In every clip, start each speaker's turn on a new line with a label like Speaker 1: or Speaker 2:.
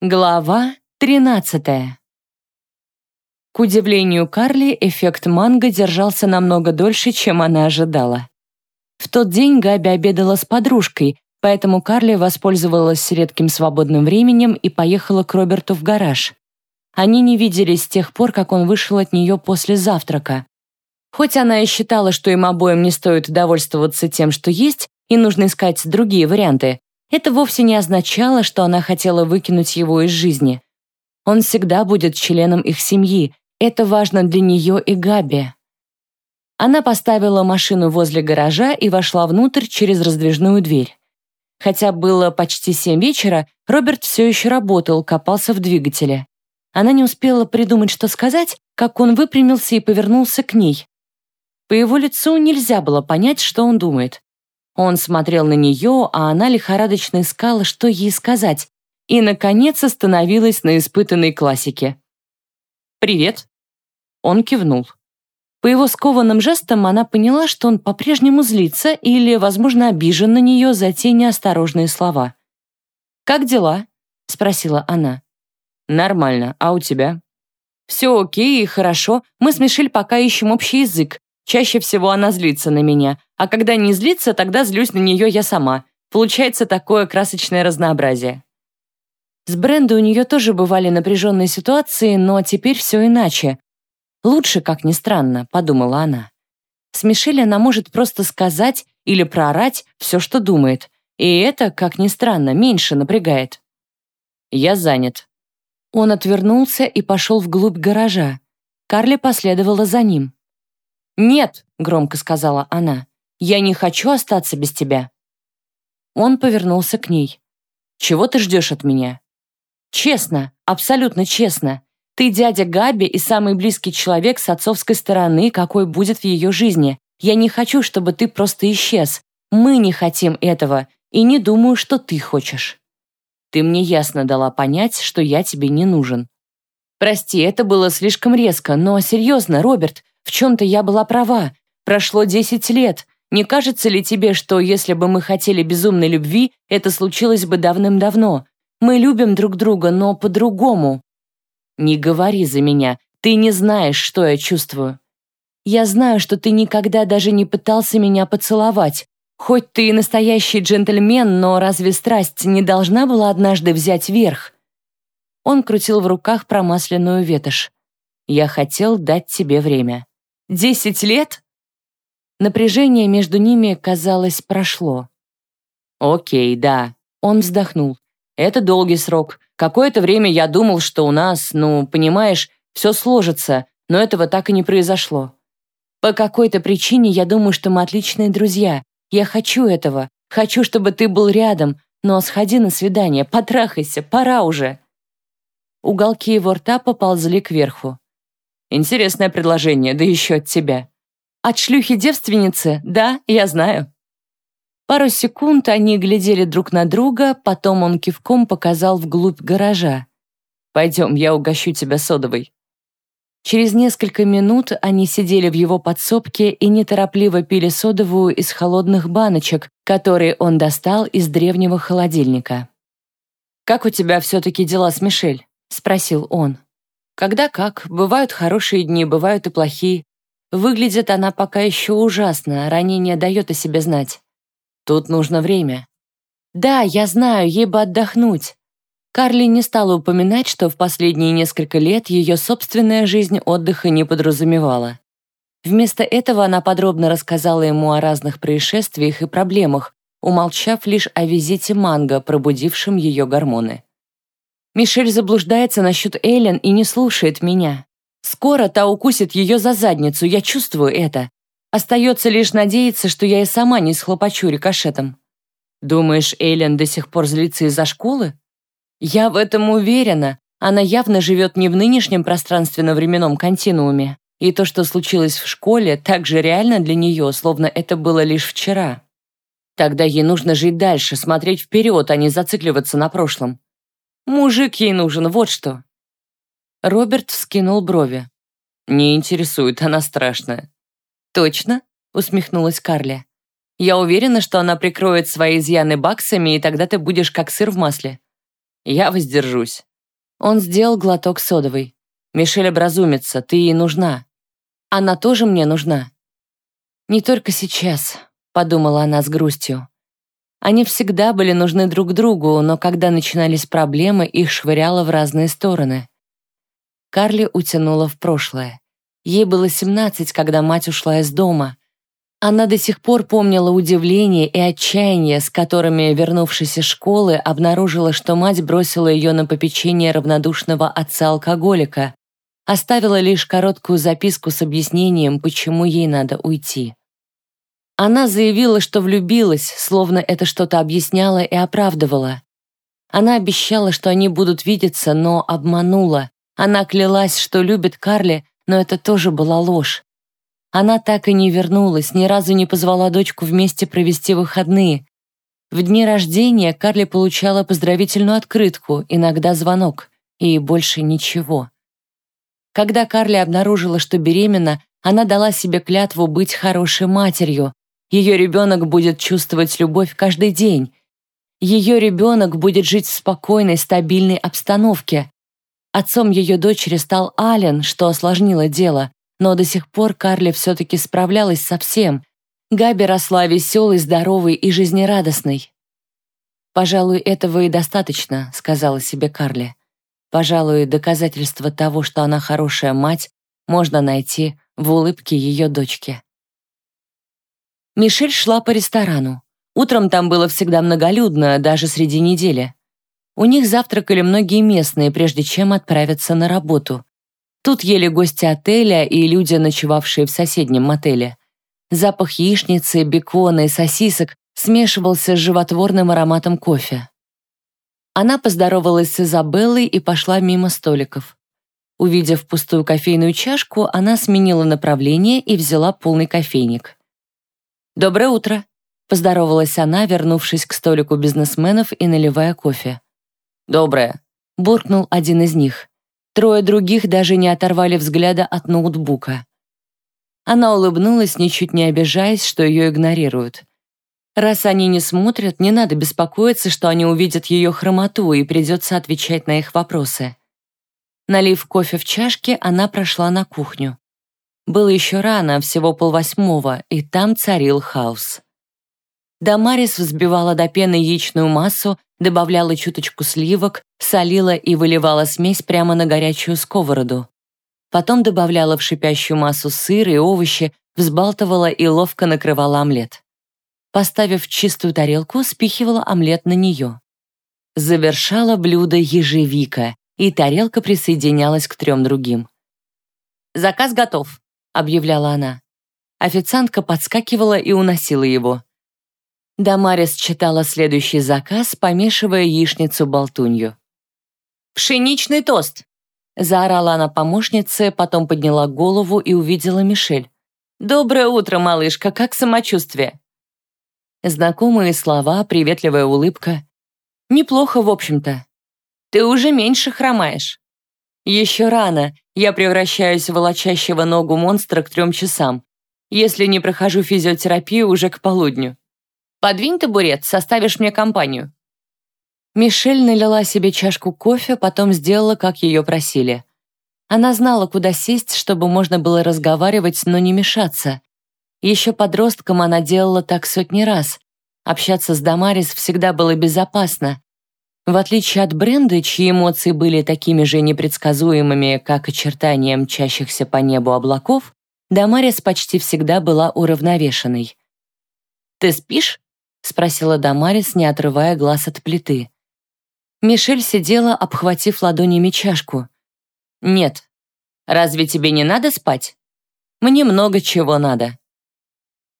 Speaker 1: Глава 13 К удивлению Карли, эффект манго держался намного дольше, чем она ожидала. В тот день Габи обедала с подружкой, поэтому Карли воспользовалась редким свободным временем и поехала к Роберту в гараж. Они не виделись с тех пор, как он вышел от нее после завтрака. Хоть она и считала, что им обоим не стоит довольствоваться тем, что есть, и нужно искать другие варианты, это вовсе не означало, что она хотела выкинуть его из жизни. Он всегда будет членом их семьи. Это важно для нее и Габи. Она поставила машину возле гаража и вошла внутрь через раздвижную дверь. Хотя было почти семь вечера, Роберт все еще работал, копался в двигателе. Она не успела придумать, что сказать, как он выпрямился и повернулся к ней. По его лицу нельзя было понять, что он думает. Он смотрел на нее, а она лихорадочно искала, что ей сказать, и, наконец, остановилась на испытанной классике. «Привет». Он кивнул. По его скованным жестам она поняла, что он по-прежнему злится или, возможно, обижен на нее за те неосторожные слова. «Как дела?» — спросила она. «Нормально, а у тебя?» «Все окей и хорошо. Мы с Мишель пока ищем общий язык. Чаще всего она злится на меня, а когда не злится, тогда злюсь на нее я сама. Получается такое красочное разнообразие. С Бренда у нее тоже бывали напряженные ситуации, но теперь все иначе. «Лучше, как ни странно», — подумала она. С Мишель она может просто сказать или проорать все, что думает, и это, как ни странно, меньше напрягает. «Я занят». Он отвернулся и пошел вглубь гаража. Карли последовала за ним. «Нет», — громко сказала она, — «я не хочу остаться без тебя». Он повернулся к ней. «Чего ты ждешь от меня?» «Честно, абсолютно честно. Ты дядя Габи и самый близкий человек с отцовской стороны, какой будет в ее жизни. Я не хочу, чтобы ты просто исчез. Мы не хотим этого, и не думаю, что ты хочешь. Ты мне ясно дала понять, что я тебе не нужен. Прости, это было слишком резко, но серьезно, Роберт, в чем-то я была права. Прошло десять лет. Не кажется ли тебе, что если бы мы хотели безумной любви, это случилось бы давным-давно? Мы любим друг друга, но по-другому. Не говори за меня. Ты не знаешь, что я чувствую. Я знаю, что ты никогда даже не пытался меня поцеловать. Хоть ты и настоящий джентльмен, но разве страсть не должна была однажды взять верх? Он крутил в руках промасленную ветошь. Я хотел дать тебе время. Десять лет? Напряжение между ними, казалось, прошло. Окей, да. Он вздохнул. Это долгий срок. Какое-то время я думал, что у нас, ну, понимаешь, все сложится, но этого так и не произошло. По какой-то причине я думаю, что мы отличные друзья. Я хочу этого. Хочу, чтобы ты был рядом. Но сходи на свидание, потрахайся, пора уже. Уголки его рта поползли кверху. Интересное предложение, да еще от тебя. От шлюхи-девственницы? Да, я знаю. Пару секунд они глядели друг на друга, потом он кивком показал вглубь гаража. «Пойдем, я угощу тебя содовой». Через несколько минут они сидели в его подсобке и неторопливо пили содовую из холодных баночек, которые он достал из древнего холодильника. «Как у тебя все-таки дела с Мишель?» — спросил он. Когда как, бывают хорошие дни, бывают и плохие. Выглядит она пока еще ужасно, ранение дает о себе знать. Тут нужно время. Да, я знаю, ей бы отдохнуть. Карли не стала упоминать, что в последние несколько лет ее собственная жизнь отдыха не подразумевала. Вместо этого она подробно рассказала ему о разных происшествиях и проблемах, умолчав лишь о визите Манго, пробудившем ее гормоны. Мишель заблуждается насчет Эллен и не слушает меня. Скоро та укусит ее за задницу, я чувствую это. Остается лишь надеяться, что я и сама не схлопочу рикошетом. Думаешь, Эллен до сих пор злится из-за школы? Я в этом уверена. Она явно живет не в нынешнем пространственно-временном континууме. И то, что случилось в школе, так же реально для нее, словно это было лишь вчера. Тогда ей нужно жить дальше, смотреть вперед, а не зацикливаться на прошлом. Мужик ей нужен, вот что». Роберт вскинул брови. «Не интересует, она страшная». «Точно?» — усмехнулась Карли. «Я уверена, что она прикроет свои изъяны баксами, и тогда ты будешь как сыр в масле». «Я воздержусь», Он сделал глоток содовой. «Мишель образумится, ты ей нужна. Она тоже мне нужна». «Не только сейчас», — подумала она с грустью. Они всегда были нужны друг другу, но когда начинались проблемы, их швыряло в разные стороны. Карли утянула в прошлое. Ей было 17, когда мать ушла из дома. Она до сих пор помнила удивление и отчаяние, с которыми, вернувшись из школы, обнаружила, что мать бросила ее на попечение равнодушного отца-алкоголика, оставила лишь короткую записку с объяснением, почему ей надо уйти. Она заявила, что влюбилась, словно это что-то объясняло и оправдывало. Она обещала, что они будут видеться, но обманула. Она клялась, что любит Карли, но это тоже была ложь. Она так и не вернулась, ни разу не позвала дочку вместе провести выходные. В дни рождения Карли получала поздравительную открытку, иногда звонок, и больше ничего. Когда Карли обнаружила, что беременна, она дала себе клятву быть хорошей матерью, ее ребенок будет чувствовать любовь каждый день. Ее ребенок будет жить в спокойной, стабильной обстановке. Отцом ее дочери стал Ален, что осложнило дело, но до сих пор Карли все-таки справлялась со всем. Габи росла веселой, здоровой и жизнерадостной. «Пожалуй, этого и достаточно», — сказала себе Карли. «Пожалуй, доказательство того, что она хорошая мать, можно найти в улыбке ее дочки». Мишель шла по ресторану. Утром там было всегда многолюдно, даже среди недели. У них завтракали многие местные, прежде чем отправиться на работу. Тут ели гости отеля и люди, ночевавшие в соседнем мотеле. Запах яичницы, бекона и сосисок смешивался с животворным ароматом кофе. Она поздоровалась с Изабеллой и пошла мимо столиков. Увидев пустую кофейную чашку, она сменила направление и взяла полный кофейник. «Доброе утро», — поздоровалась она, вернувшись к столику бизнесменов и наливая кофе. «Доброе», — буркнул один из них. Трое других даже не оторвали взгляда от ноутбука. Она улыбнулась, ничуть не обижаясь, что ее игнорируют. Раз они не смотрят, не надо беспокоиться, что они увидят ее хромоту и придется отвечать на их вопросы. Налив кофе в чашке, она прошла на кухню. Было еще рано, всего полвосьмого, и там царил хаос. Дамарис взбивала до пены яичную массу, добавляла чуточку сливок, солила и выливала смесь прямо на горячую сковороду. Потом добавляла в шипящую массу сыр и овощи, взбалтывала и ловко накрывала омлет. Поставив чистую тарелку, спихивала омлет на нее. Завершала блюдо ежевика, и тарелка присоединялась к трем другим. «Заказ готов», объявляла она. Официантка подскакивала и уносила его. Дамарис читала следующий заказ, помешивая яичницу-болтунью. «Пшеничный тост!» Заорала она помощнице, потом подняла голову и увидела Мишель. «Доброе утро, малышка, как самочувствие?» Знакомые слова, приветливая улыбка. «Неплохо, в общем-то. Ты уже меньше хромаешь». «Еще рано, я превращаюсь в волочащего ногу монстра к трем часам, если не прохожу физиотерапию уже к полудню. Подвинь табурет, составишь мне компанию». Мишель налила себе чашку кофе, потом сделала, как ее просили. Она знала, куда сесть, чтобы можно было разговаривать, но не мешаться. Еще подростком она делала так сотни раз. Общаться с Дамарис всегда было безопасно, в отличие от Бренды, чьи эмоции были такими же непредсказуемыми, как очертания мчащихся по небу облаков, Дамарис почти всегда была уравновешенной. «Ты спишь?» — спросила Дамарис, не отрывая глаз от плиты. Мишель сидела, обхватив ладонями чашку. «Нет. Разве тебе не надо спать? Мне много чего надо.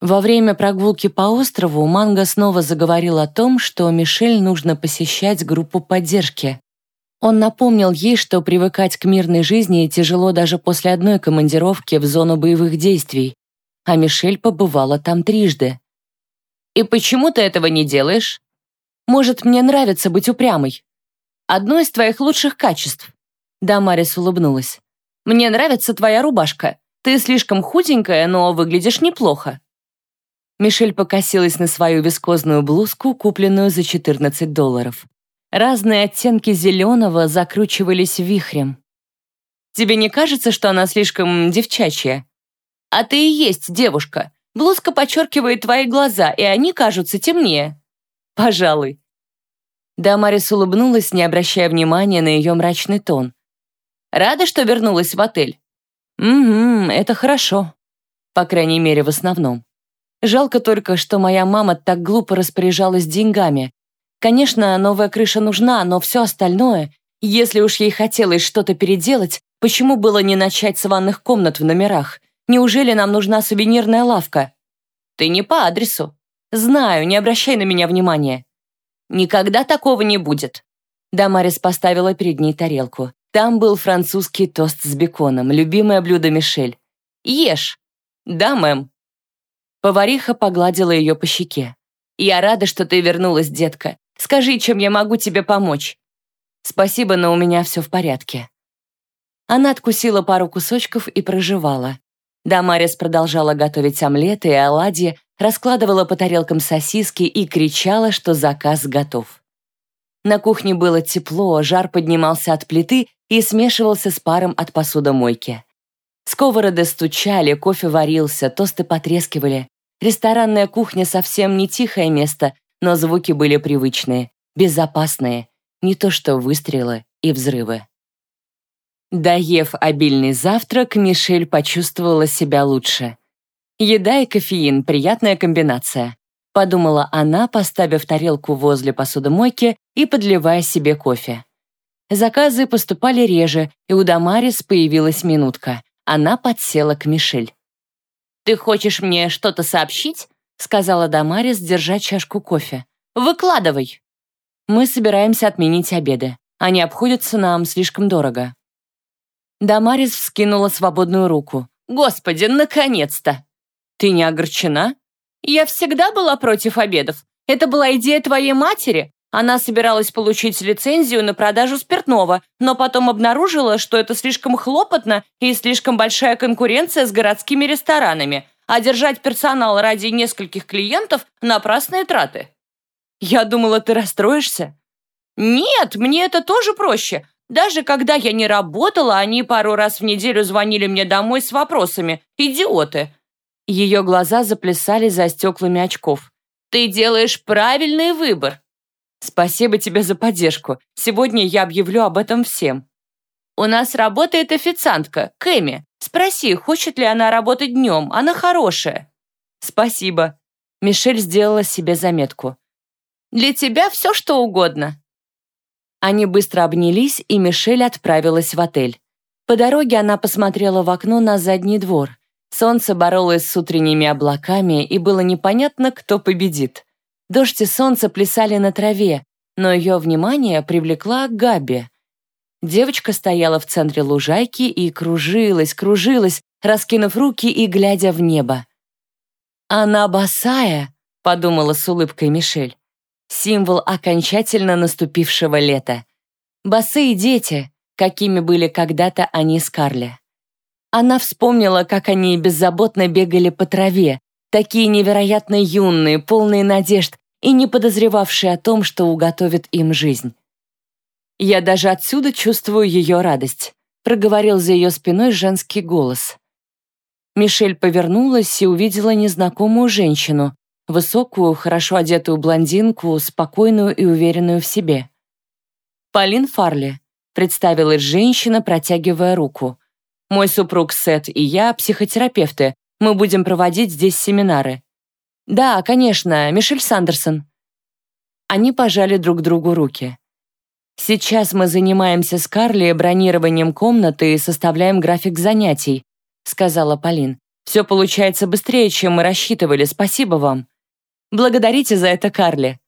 Speaker 1: Во время прогулки по острову Манго снова заговорил о том, что Мишель нужно посещать группу поддержки. Он напомнил ей, что привыкать к мирной жизни тяжело даже после одной командировки в зону боевых действий, а Мишель побывала там трижды. «И почему ты этого не делаешь? Может, мне нравится быть упрямой? Одно из твоих лучших качеств». Да, Марис улыбнулась. «Мне нравится твоя рубашка. Ты слишком худенькая, но выглядишь неплохо». Мишель покосилась на свою вискозную блузку, купленную за 14 долларов. Разные оттенки зеленого закручивались вихрем. «Тебе не кажется, что она слишком девчачья?» «А ты и есть девушка. Блузка подчеркивает твои глаза, и они кажутся темнее». «Пожалуй». Дамарис улыбнулась, не обращая внимания на ее мрачный тон. «Рада, что вернулась в отель?» «Угу, это хорошо. По крайней мере, в основном. Жалко только, что моя мама так глупо распоряжалась деньгами, Конечно, новая крыша нужна, но все остальное, если уж ей хотелось что-то переделать, почему было не начать с ванных комнат в номерах? Неужели нам нужна сувенирная лавка? Ты не по адресу. Знаю, не обращай на меня внимания. Никогда такого не будет. Дамарис поставила перед ней тарелку. Там был французский тост с беконом, любимое блюдо Мишель. Ешь. Да, мэм. Повариха погладила ее по щеке. «Я рада, что ты вернулась, детка. Скажи, чем я могу тебе помочь?» «Спасибо, но у меня все в порядке». Она откусила пару кусочков и проживала. Дамарис продолжала готовить омлеты и оладьи, раскладывала по тарелкам сосиски и кричала, что заказ готов. На кухне было тепло, жар поднимался от плиты и смешивался с паром от посудомойки. Сковороды стучали, кофе варился, тосты потрескивали. Ресторанная кухня совсем не тихое место, но звуки были привычные, безопасные, не то что выстрелы и взрывы. Доев обильный завтрак, Мишель почувствовала себя лучше. Еда и кофеин — приятная комбинация, подумала она, поставив тарелку возле посудомойки и подливая себе кофе. Заказы поступали реже, и у Дамарис появилась минутка. Она подсела к Мишель. «Ты хочешь мне что-то сообщить?» сказала Дамарис, держа чашку кофе. «Выкладывай!» «Мы собираемся отменить обеды. Они обходятся нам слишком дорого». Дамарис вскинула свободную руку. «Господи, наконец-то!» «Ты не огорчена?» «Я всегда была против обедов. Это была идея твоей матери. Она собиралась получить лицензию на продажу спиртного, но потом обнаружила, что это слишком хлопотно и слишком большая конкуренция с городскими ресторанами а держать персонал ради нескольких клиентов – напрасные траты. Я думала, ты расстроишься. Нет, мне это тоже проще. Даже когда я не работала, они пару раз в неделю звонили мне домой с вопросами. Идиоты. Ее глаза заплясали за стеклами очков. Ты делаешь правильный выбор. Спасибо тебе за поддержку. Сегодня я объявлю об этом всем. У нас работает официантка, Кэми. Спроси, хочет ли она работать днем, она хорошая». «Спасибо». Мишель сделала себе заметку. «Для тебя все, что угодно». Они быстро обнялись, и Мишель отправилась в отель. По дороге она посмотрела в окно на задний двор. Солнце боролось с утренними облаками, и было непонятно, кто победит. Дождь и солнце плясали на траве, но ее внимание привлекла Габи. Девочка стояла в центре лужайки и кружилась, кружилась, раскинув руки и глядя в небо. «Она босая», — подумала с улыбкой Мишель. Символ окончательно наступившего лета. Босые дети, какими были когда-то они с Карли. Она вспомнила, как они беззаботно бегали по траве, такие невероятно юные, полные надежд и не подозревавшие о том, что уготовит им жизнь. Я даже отсюда чувствую ее радость», проговорил за ее спиной женский голос. Мишель повернулась и увидела незнакомую женщину, высокую, хорошо одетую блондинку, спокойную и уверенную в себе. «Полин Фарли», — представилась женщина, протягивая руку. «Мой супруг Сет и я психотерапевты. Мы будем проводить здесь семинары». «Да, конечно, Мишель Сандерсон». Они пожали друг другу руки. Сейчас мы занимаемся с Карли бронированием комнаты и составляем график занятий», сказала Полин. «Все получается быстрее, чем мы рассчитывали, спасибо вам». «Благодарите за это, Карли».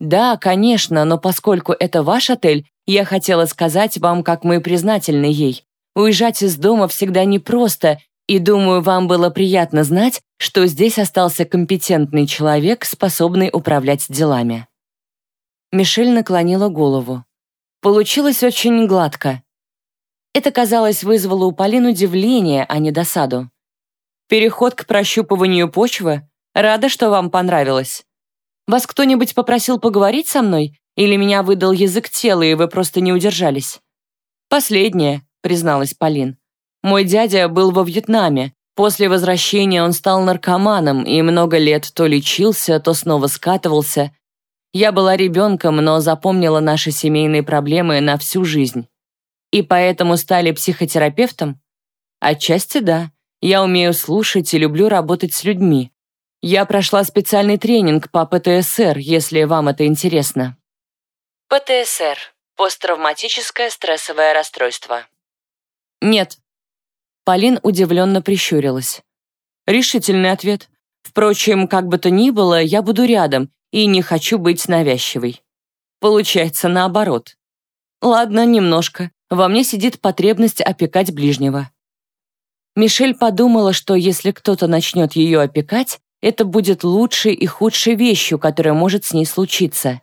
Speaker 1: «Да, конечно, но поскольку это ваш отель, я хотела сказать вам, как мы признательны ей. Уезжать из дома всегда непросто, и думаю, вам было приятно знать, что здесь остался компетентный человек, способный управлять делами». Мишель наклонила голову. Получилось очень гладко. Это, казалось, вызвало у Полин удивление, а не досаду. Переход к прощупыванию почвы? Рада, что вам понравилось. Вас кто-нибудь попросил поговорить со мной? Или меня выдал язык тела, и вы просто не удержались?» «Последнее», — призналась Полин. «Мой дядя был во Вьетнаме. После возвращения он стал наркоманом и много лет то лечился, то снова скатывался. Я была ребенком, но запомнила наши семейные проблемы на всю жизнь. И поэтому стали психотерапевтом? Отчасти да. Я умею слушать и люблю работать с людьми. Я прошла специальный тренинг по ПТСР, если вам это интересно. ПТСР – посттравматическое стрессовое расстройство. Нет. Полин удивленно прищурилась. Решительный ответ. Впрочем, как бы то ни было, я буду рядом и не хочу быть навязчивой. Получается наоборот. Ладно, немножко. Во мне сидит потребность опекать ближнего. Мишель подумала, что если кто-то начнет ее опекать, это будет лучшей и худшей вещью, которая может с ней случиться.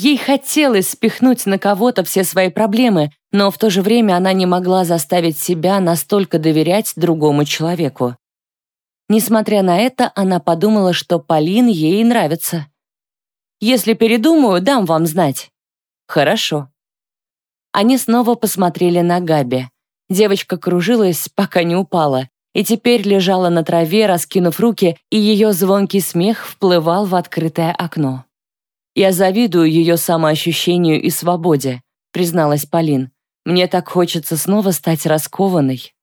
Speaker 1: Ей хотелось спихнуть на кого-то все свои проблемы, но в то же время она не могла заставить себя настолько доверять другому человеку. Несмотря на это, она подумала, что Полин ей нравится. «Если передумаю, дам вам знать». «Хорошо». Они снова посмотрели на Габи. Девочка кружилась, пока не упала и теперь лежала на траве, раскинув руки, и ее звонкий смех вплывал в открытое окно. «Я завидую ее самоощущению и свободе», призналась Полин. «Мне так хочется снова стать раскованной».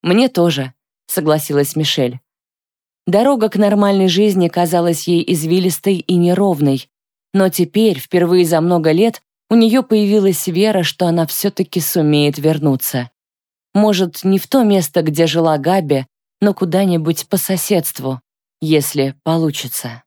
Speaker 1: «Мне тоже», согласилась Мишель. Дорога к нормальной жизни казалась ей извилистой и неровной, но теперь, впервые за много лет, у нее появилась вера, что она все-таки сумеет вернуться. Может, не в то место, где жила Габи, но куда-нибудь по соседству, если получится.